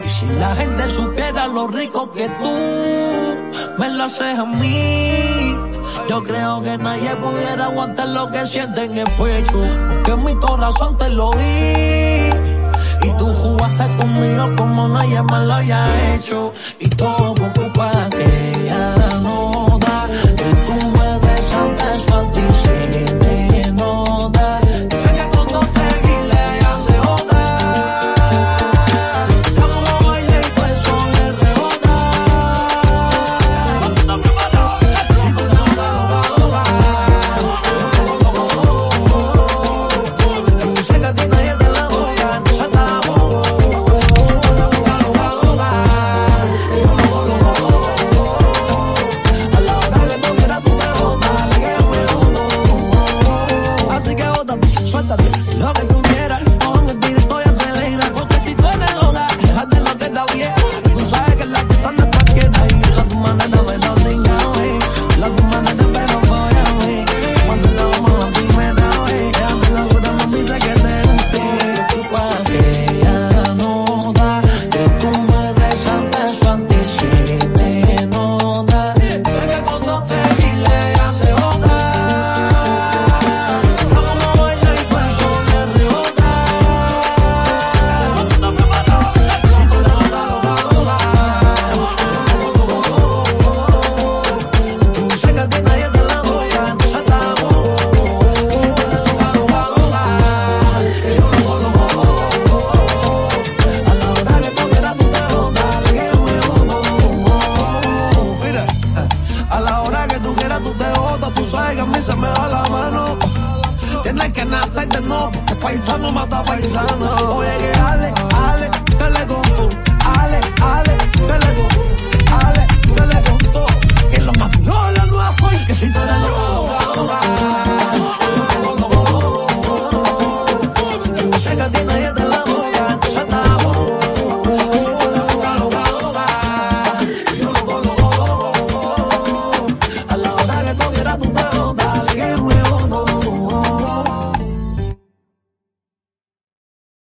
Y si la gente supiera lo rico que tú me lo haces a mí. Yo creo que nadie pudiera aguantar lo que siente en el pecho. Porque mi corazón te lo di. Y tú jugaste conmigo como nadie me lo haya hecho. Y todo por culpa de Suéltate, Tienes que nacer de nuevo, porque paisano mata paisano. Oye, que Ale, Ale,